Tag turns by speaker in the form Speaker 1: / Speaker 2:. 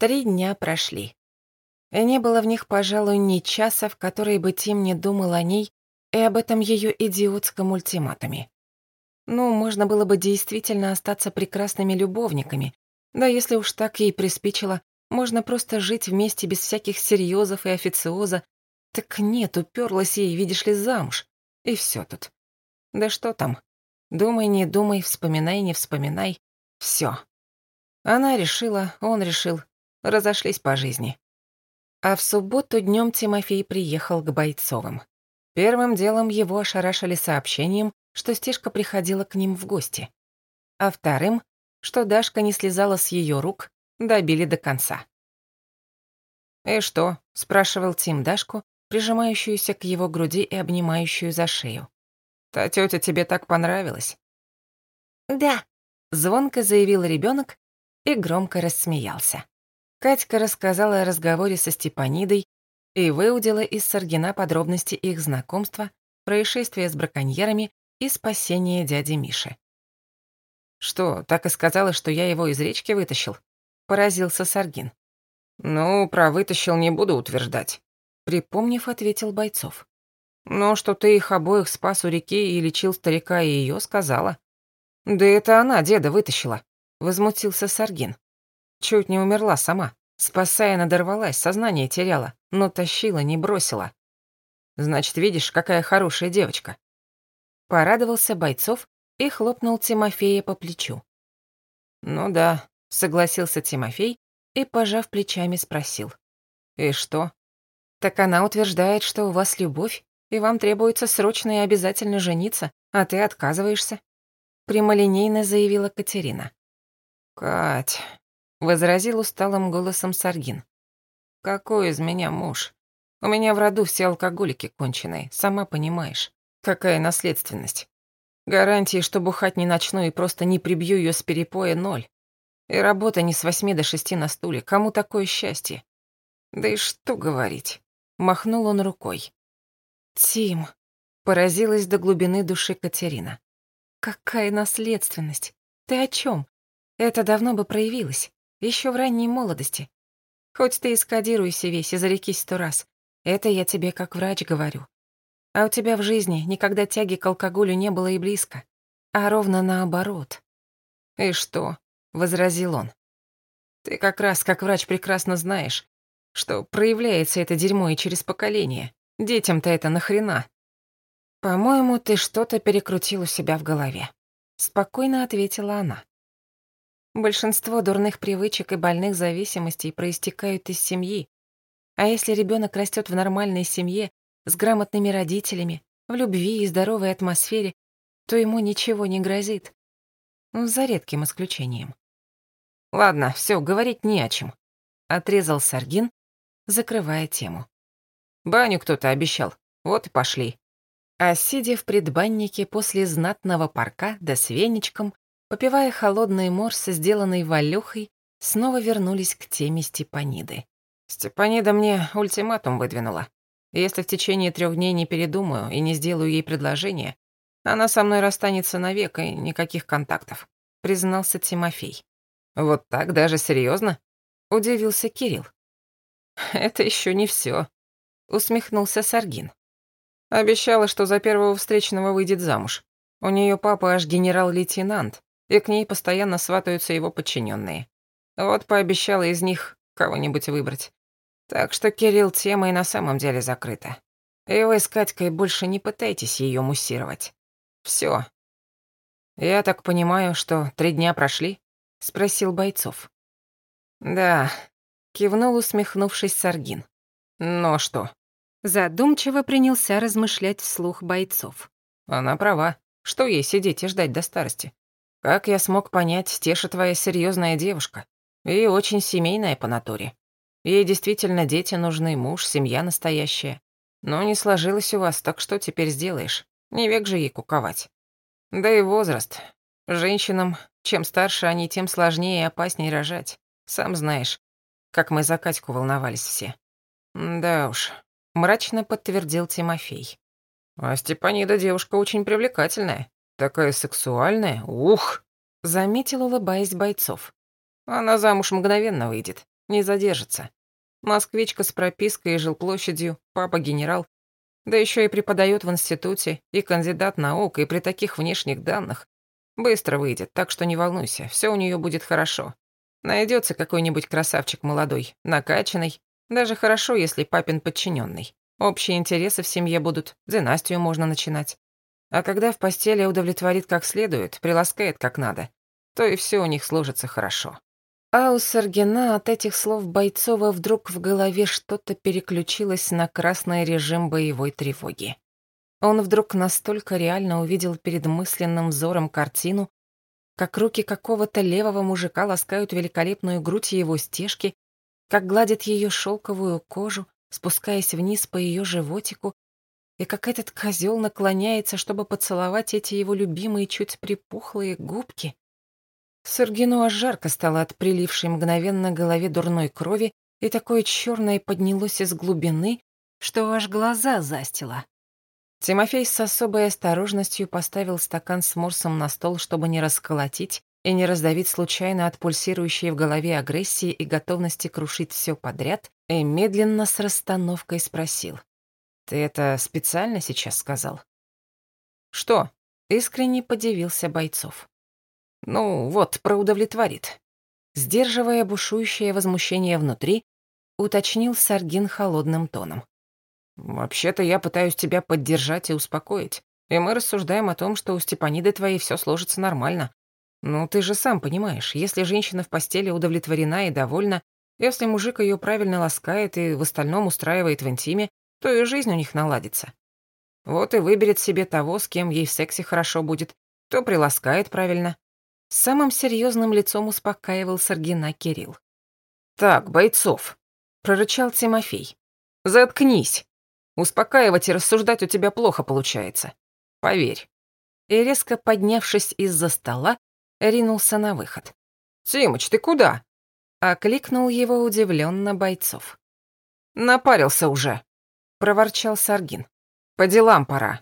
Speaker 1: Три дня прошли. И не было в них, пожалуй, ни часа, в который бы Тим не думал о ней и об этом ее идиотском ультиматуме. Ну, можно было бы действительно остаться прекрасными любовниками, да если уж так ей приспичило, можно просто жить вместе без всяких серьезов и официоза. Так нет, уперлась ей, видишь ли, замуж. И все тут. Да что там? Думай, не думай, вспоминай, не вспоминай. Все. Она решила, он решил. Разошлись по жизни. А в субботу днем Тимофей приехал к Бойцовым. Первым делом его ошарашили сообщением, что Стишка приходила к ним в гости. А вторым, что Дашка не слезала с ее рук, добили до конца. «И что?» — спрашивал Тим Дашку, прижимающуюся к его груди и обнимающую за шею. «Та тетя тебе так понравилась?»
Speaker 2: «Да», —
Speaker 1: звонко заявил ребенок и громко рассмеялся. Катька рассказала о разговоре со Степанидой и выудила из Саргина подробности их знакомства, происшествия с браконьерами и спасения дяди Миши. «Что, так и сказала, что я его из речки вытащил?» — поразился Саргин. «Ну, про вытащил не буду утверждать», — припомнив, ответил Бойцов. «Но что ты их обоих спас у реки и лечил старика и ее сказала». «Да это она деда вытащила», — возмутился Саргин. Чуть не умерла сама. Спасая, надорвалась, сознание теряла, но тащила, не бросила. Значит, видишь, какая хорошая девочка. Порадовался Бойцов и хлопнул Тимофея по плечу. «Ну да», — согласился Тимофей и, пожав плечами, спросил. «И что?» «Так она утверждает, что у вас любовь, и вам требуется срочно и обязательно жениться, а ты отказываешься», — прямолинейно заявила Катерина. «Кать», — возразил усталым голосом Саргин. «Какой из меня муж? У меня в роду все алкоголики конченые, сама понимаешь. Какая наследственность? Гарантии, что бухать не начну и просто не прибью ее с перепоя, ноль. И работа не с восьми до шести на стуле. Кому такое счастье? Да и что говорить? Махнул он рукой. Тим, поразилась до глубины души Катерина. Какая наследственность? Ты о чем? Это давно бы проявилось. Еще в ранней молодости. Хоть ты и скодируйся весь и зарекись сто раз. Это я тебе как врач говорю. А у тебя в жизни никогда тяги к алкоголю не было и близко, а ровно наоборот. «И что?» — возразил он. «Ты как раз, как врач, прекрасно знаешь, что проявляется это дерьмо и через поколение. Детям-то это нахрена?» «По-моему, ты что-то перекрутил у себя в голове», — спокойно ответила она. Большинство дурных привычек и больных зависимостей проистекают из семьи. А если ребенок растет в нормальной семье, с грамотными родителями, в любви и здоровой атмосфере, то ему ничего не грозит. Ну, за редким исключением. «Ладно, все, говорить не о чем», — отрезал Саргин, закрывая тему. «Баню кто-то обещал, вот и пошли». А сидя в предбаннике после знатного парка да с веничком, попивая холодный морс, сделанный Валюхой, снова вернулись к теме Степаниды. Степанида мне ультиматум выдвинула. Если в течение трех дней не передумаю и не сделаю ей предложение, она со мной расстанется навек и никаких контактов», — признался Тимофей. «Вот так даже серьезно? удивился Кирилл. «Это еще не все, усмехнулся Саргин. Обещала, что за первого встречного выйдет замуж. У нее папа аж генерал-лейтенант, и к ней постоянно сватаются его подчиненные. Вот пообещала из них кого-нибудь выбрать. Так что, Кирилл, тема и на самом деле закрыта. И вы с Катькой больше не пытайтесь ее муссировать. Все. Я так понимаю, что три дня прошли? Спросил Бойцов. Да, кивнул, усмехнувшись Саргин. Но что? Задумчиво принялся размышлять вслух Бойцов. Она права. Что ей сидеть и ждать до старости? Как я смог понять, Стеша твоя серьезная девушка. И очень семейная по натуре. Ей действительно дети нужны, муж, семья настоящая. Но не сложилось у вас, так что теперь сделаешь? Не век же ей куковать. Да и возраст. Женщинам, чем старше они, тем сложнее и опаснее рожать. Сам знаешь, как мы за Катьку волновались все. Да уж, мрачно подтвердил Тимофей. А Степанида девушка очень привлекательная. Такая сексуальная, ух! Заметил, улыбаясь бойцов. Она замуж мгновенно выйдет. не задержится. Москвичка с пропиской и жилплощадью, папа генерал, да еще и преподает в институте, и кандидат наук, и при таких внешних данных. Быстро выйдет, так что не волнуйся, все у нее будет хорошо. Найдется какой-нибудь красавчик молодой, накачанный, даже хорошо, если папин подчиненный. Общие интересы в семье будут, династию можно начинать. А когда в постели удовлетворит как следует, приласкает как надо, то и все у них сложится хорошо. А у Саргина от этих слов Бойцова вдруг в голове что-то переключилось на красный режим боевой тревоги. Он вдруг настолько реально увидел перед мысленным взором картину, как руки какого-то левого мужика ласкают великолепную грудь его стежки, как гладят ее шелковую кожу, спускаясь вниз по ее животику, и как этот козел наклоняется, чтобы поцеловать эти его любимые чуть припухлые губки. Сергину аж жарко стало от прилившей мгновенно голове дурной крови, и такое черное поднялось из глубины, что аж глаза застило. Тимофей с особой осторожностью поставил стакан с морсом на стол, чтобы не расколотить и не раздавить случайно от пульсирующей в голове агрессии и готовности крушить все подряд, и медленно с расстановкой спросил. «Ты это специально сейчас сказал?» «Что?» — искренне подивился Бойцов. Ну, вот, проудовлетворит. Сдерживая бушующее возмущение внутри, уточнил Саргин холодным тоном. «Вообще-то я пытаюсь тебя поддержать и успокоить, и мы рассуждаем о том, что у Степаниды твоей все сложится нормально. Ну, ты же сам понимаешь, если женщина в постели удовлетворена и довольна, если мужик ее правильно ласкает и в остальном устраивает в интиме, то и жизнь у них наладится. Вот и выберет себе того, с кем ей в сексе хорошо будет, то приласкает правильно, Самым серьезным лицом успокаивал Саргина Кирилл. «Так, бойцов», — прорычал Тимофей. «Заткнись. Успокаивать и рассуждать у тебя плохо получается. Поверь». И резко поднявшись из-за стола, ринулся на выход. «Тимыч, ты куда?» — окликнул его удивленно бойцов. «Напарился уже», — проворчал Саргин. «По делам пора.